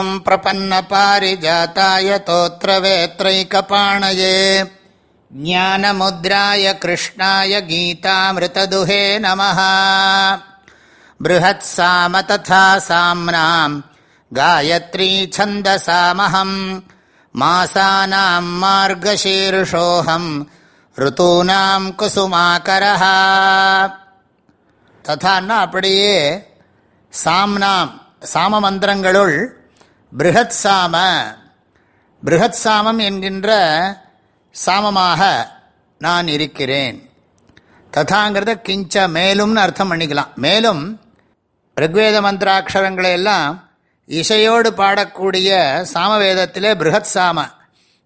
ॐ प्रपन्नपारिजाताय तोत्रवेत्रैकपाणये ज्ञानमुद्राय कृष्णाय गीतामृतदुहे नमः बृहत्साम तथा साम्नाम् गायत्री छन्दसामहम् मासानाम् मार्गशीर्षोऽहम् ऋतूनाम् कुसुमाकरः ததான்னா அப்படியே சாம்னாம் சாம மந்திரங்களுள் பிருகத் சாம பிருகத் சாமம் என்கின்ற சாமமாக நான் இருக்கிறேன். ததாங்கிறத கிஞ்ச மேலும்னு அர்த்தம் பண்ணிக்கலாம். மேலும் ரிக்வேத மந்திராட்சரங்களை எல்லாம் இசையோடு பாடக்கூடிய சாமவேதத்திலே பிருகத் சாம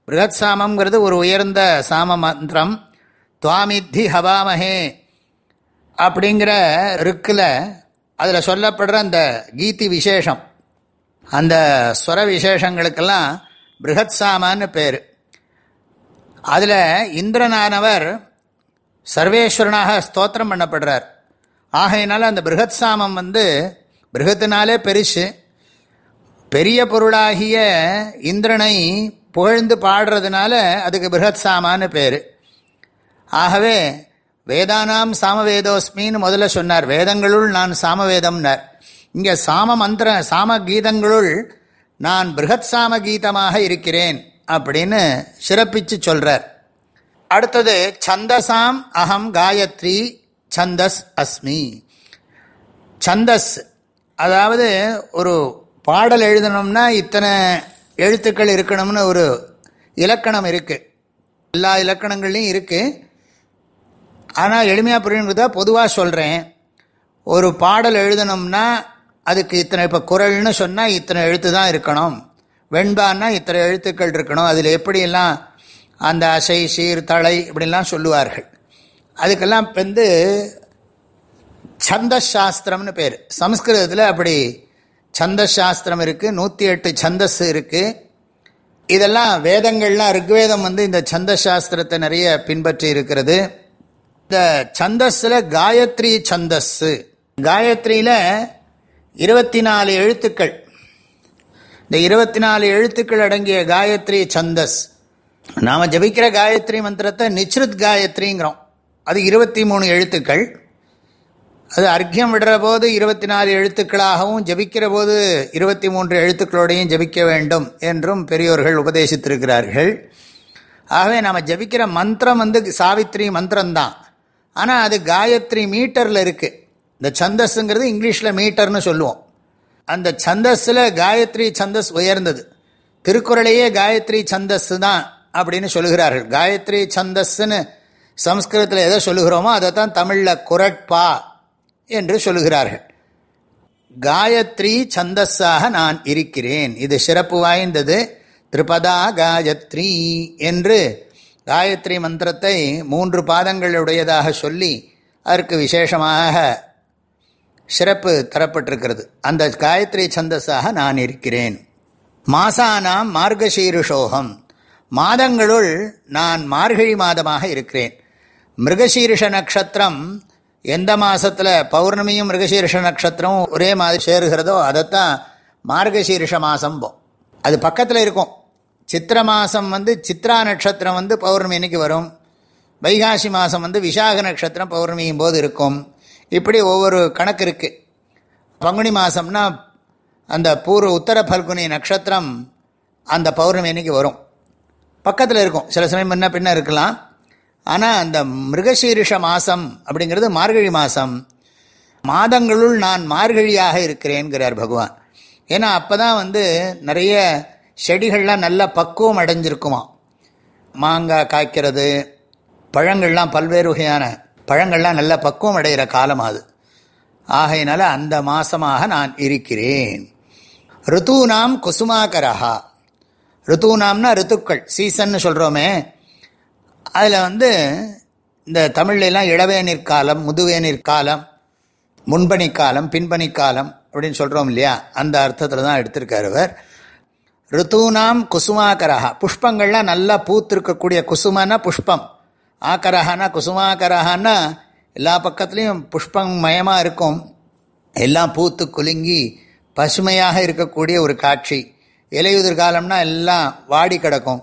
பிருகத் சாமங்கிறது ஒரு உயர்ந்த சாம மந்திரம். துவாமித்தி ஹவாமஹே அப்படிங்கிற ருக்கில் அதில் சொல்லப்படுற அந்த கீதி விசேஷம். அந்த ஸ்வர விசேஷங்களுக்கெல்லாம் பிருகத் சாமான்னு பேர். அதில் இந்திரனானவர் சர்வேஸ்வரனாக ஸ்தோத்திரம் பண்ணப்படுறார். ஆகையினால அந்த பிருகத் சாமம் வந்து பிருகத்தினாலே பெருசு. பெரிய பொருளாகிய இந்திரனை புகழ்ந்து பாடுறதுனால அதுக்கு பிருகத் சாமான்னு பேர். ஆகவே வேதானாம் சாமவேதோஸ்மின்னு முதல்ல சொன்னார் வேதங்களுள் நான் சாமவேதம்னார். இங்கே சாம மந்திர சாம கீதங்களுள் நான் பிருகத் சாம கீதமாக இருக்கிறேன் அப்படின்னு சிறப்பித்து சொல்கிறார் அடுத்தது சந்தசாம் அகம் காயத்ரி சந்தஸ் அஸ்மி. சந்தஸ் அதாவது ஒரு பாடல் எழுதணும்னா இத்தனை எழுத்துக்கள் இருக்கணும்னு ஒரு இலக்கணம் இருக்குது எல்லா இலக்கணங்கள்லையும் இருக்குது ஆனால் எளிமையாக புரியணுங்கிறத பொதுவாக சொல்கிறேன் ஒரு பாடல் எழுதணும்னா அதுக்கு இத்தனை இப்போ குரல்னு சொன்னால் இத்தனை எழுத்து தான் இருக்கணும். வெண்பான்னா இத்தனை எழுத்துக்கள் இருக்கணும். அதில் எப்படியெல்லாம் அந்த அசை சீர் தலை இப்படிலாம் சொல்லுவார்கள். அதுக்கெல்லாம் வந்து சந்தசாஸ்திரம்னு பேர். சம்ஸ்கிருதத்தில் அப்படி சந்தசாஸ்திரம் இருக்குது நூற்றி எட்டு சந்தஸ் இருக்குது இதெல்லாம் வேதங்கள்லாம் ருக்வேதம் வந்து இந்த சந்தசாஸ்திரத்தை நிறைய பின்பற்றி இருக்கிறது. இந்த சந்தஸில் காயத்ரி சந்தஸ்ஸு காயத்ரியில் இருபத்தி நாலு எழுத்துக்கள். இந்த இருபத்தி நாலு எழுத்துக்கள் அடங்கிய காயத்ரி சந்தஸ். நாம் ஜபிக்கிற காயத்ரி மந்திரத்தை நிச்ருத் காயத்ரிங்கிறோம். அது இருபத்தி மூணு எழுத்துக்கள். அது அர்க்கியம் விடுற போது இருபத்தி நாலு எழுத்துக்களாகவும் ஜபிக்கிற போது இருபத்தி மூன்று எழுத்துக்களோடையும் ஜபிக்க வேண்டும் என்றும் பெரியோர்கள் உபதேசித்திருக்கிறார்கள். ஆகவே நாம் ஜபிக்கிற மந்திரம் வந்து சாவித்ரி மந்திரம்தான். ஆனால் அது காயத்ரி மீட்டரில் இருக்குது இந்த சந்தஸ்ங்கிறது இங்கிலீஷில் மீட்டர்னு சொல்லுவோம். அந்த சந்தஸில் காயத்ரி சந்தஸ் உயர்ந்தது. திருக்குறளையே காயத்ரி சந்தஸ் தான் அப்படின்னு சொல்லுகிறார்கள். காயத்ரி சந்தஸ்ன்னு சம்ஸ்கிருதத்தில் எதை சொல்லுகிறோமோ அதை தான் தமிழில் குரட்பா என்று சொல்லுகிறார்கள். காயத்ரி சந்தஸாக நான் இருக்கிறேன். இது சிறப்பு வாய்ந்தது. திரிபதா காயத்ரி என்று காயத்ரி மந்திரத்தை மூன்று பாதங்களுடையதாக சொல்லி அதற்கு விசேஷமாக சிறப்பு தரப்பட்டிருக்கிறது. அந்த காயத்ரி சந்தஸாக நான் இருக்கிறேன். மாசானாம் மார்கசீருஷோகம். மாதங்களுள் நான் மார்கழி மாதமாக இருக்கிறேன். மிருகசீரிஷ நட்சத்திரம் எந்த மாதத்தில் பௌர்ணமியும் மிருகசீரிஷ நட்சத்திரமும் ஒரே மாதிரி சேருகிறதோ அதைத்தான் மார்கசீரிஷ மாதம் அது பக்கத்தில் இருக்கும். சித்திர மாதம் வந்து சித்ரா நட்சத்திரம் வந்து பௌர்ணமி இன்னைக்கு வரும். வைகாசி மாதம் வந்து விசாக நட்சத்திரம் பௌர்ணமியும் போது இருக்கும். இப்படி ஒவ்வொரு கணக்கு இருக்குது பங்குனி மாதம்னா அந்த பூர்வ உத்தர பல்குனி நட்சத்திரம் அந்த பௌர்ணமி அன்னைக்கு வரும். பக்கத்தில் இருக்கும். சில சமயம் முன்ன பின்ன இருக்கலாம். ஆனால் அந்த மிருகசீரிஷ மாதம் அப்படிங்கிறது மார்கழி மாதம் மாதங்களுள் நான் மார்கழியாக இருக்கிறேன்கிறார் பகவான். ஏன்னா அப்போ தான் வந்து நிறைய செடிகள்லாம் நல்ல பக்குவம் அடைஞ்சிருக்குமா மாங்காய் காய்க்கிறது பழங்கள்லாம் பல்வேறு வகையான பழங்கள்லாம் நல்ல பக்குவம் அடைகிற காலம் அது. ஆகையினால அந்த மாசமாக நான் இருக்கிறேன். ரித்தூனாம் குசுமாக்கரஹா ரித்தூனாம்னா ரித்துக்கள் சீசன்னு சொல்கிறோமே அதில் வந்து இந்த தமிழ்லாம் இளவேநீர் காலம் முதுவேநீர் காலம் முன்பனி காலம் பின்பனி காலம் அப்படின்னு சொல்கிறோம் இல்லையா? அந்த அர்த்தத்தில் தான் எடுத்திருக்கார் அவர் ரித்தூனாம் குசுமாக்கரஹா புஷ்பங்கள்லாம் நல்லா பூத்திருக்கக்கூடிய குசுமனா புஷ்பம். ஆக்கரஹானா குசுமாக்கரஹான்னா எல்லா பக்கத்துலேயும் புஷ்பம் மயமாக இருக்கும். எல்லாம் பூத்து குலுங்கி பசுமையாக இருக்கக்கூடிய ஒரு காட்சி. இலையுதிர் காலம்னா எல்லாம் வாடி கிடக்கும்.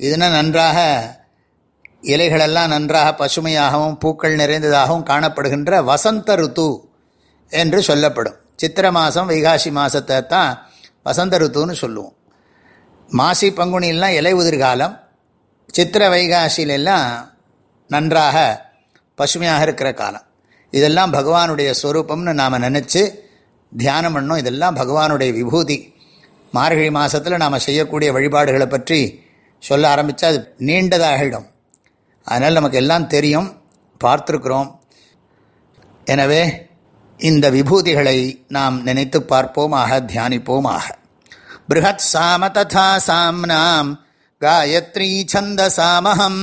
இதுனா நன்றாக இலைகளெல்லாம் நன்றாக பசுமையாகவும் பூக்கள் நிறைந்ததாகவும் காணப்படுகின்ற வசந்த ருத்து என்று சொல்லப்படும். சித்திர மாதம் வைகாசி மாதத்தை தான் வசந்த ருத்துன்னு சொல்லுவோம். மாசி பங்குனிலாம் இலை உதிர்காலம் சித்திர வைகாசிலெல்லாம் நன்றாக பசுமையாக இருக்கிற காலம். இதெல்லாம் பகவானுடைய ஸ்வரூபம்னு நாம் நினச்சி தியானம் பண்ணோம். இதெல்லாம் பகவானுடைய விபூதி. மார்கழி மாதத்தில் நாம் செய்யக்கூடிய வழிபாடுகளை பற்றி சொல்ல ஆரம்பித்தா அது நீண்டதாகிடும் அதனால் நமக்கு எல்லாம் தெரியும். பார்த்துருக்குறோம். எனவே இந்த விபூதிகளை நாம் நினைத்து பார்ப்போமாக தியானிப்போமாக. பிருஹத் சாம ததா சாம்னாம் காயத்ரி சந்த சாமஹம்